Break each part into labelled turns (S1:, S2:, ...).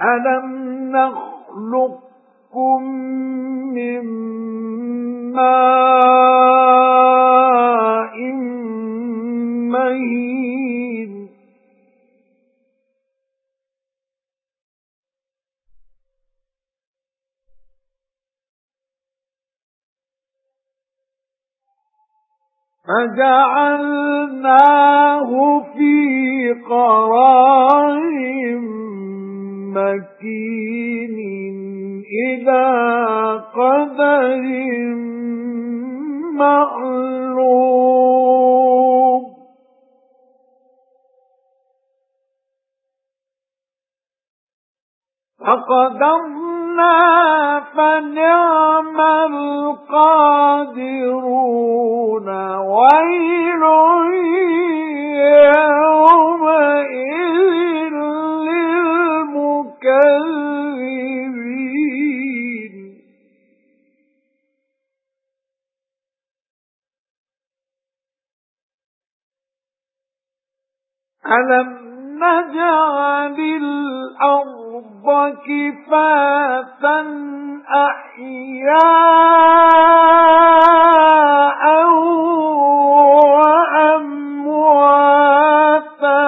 S1: أَلَمْ نَخْلُقكُّم مِّن مَّاءٍ مَّهِينٍ فَجَعَلْنَاهُ فِي قَرَارٍ إِلَى قَدَرٍ مَّعْلُومٍ فَقَدَرْنَا فَنِعْمَ أَلَمْ نَجْعَلِ الْأَرْضَ كِفَاتًا أَحْيَاءً وَأَمْوَاتًا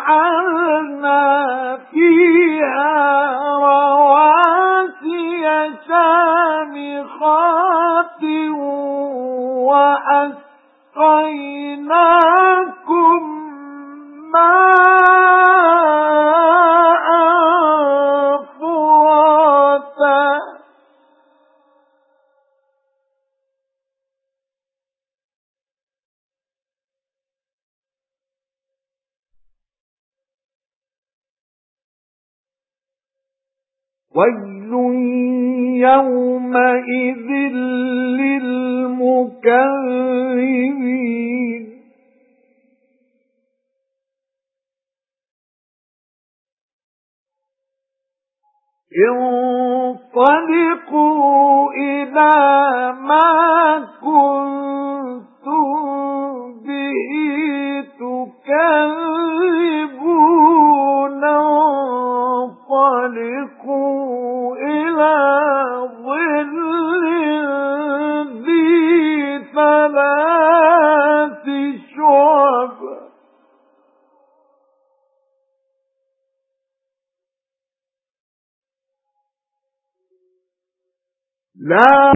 S1: وَجَعَلْنَا فِيهَا وَأَسْقَيْنَاكُم مَّاءً فُرَاتًا. وَيْلٌ يَوْمَئِذٍ لِّلْمُكَذِّبِينَ انطَلِقُوا إِلَى مَا كُنتُم La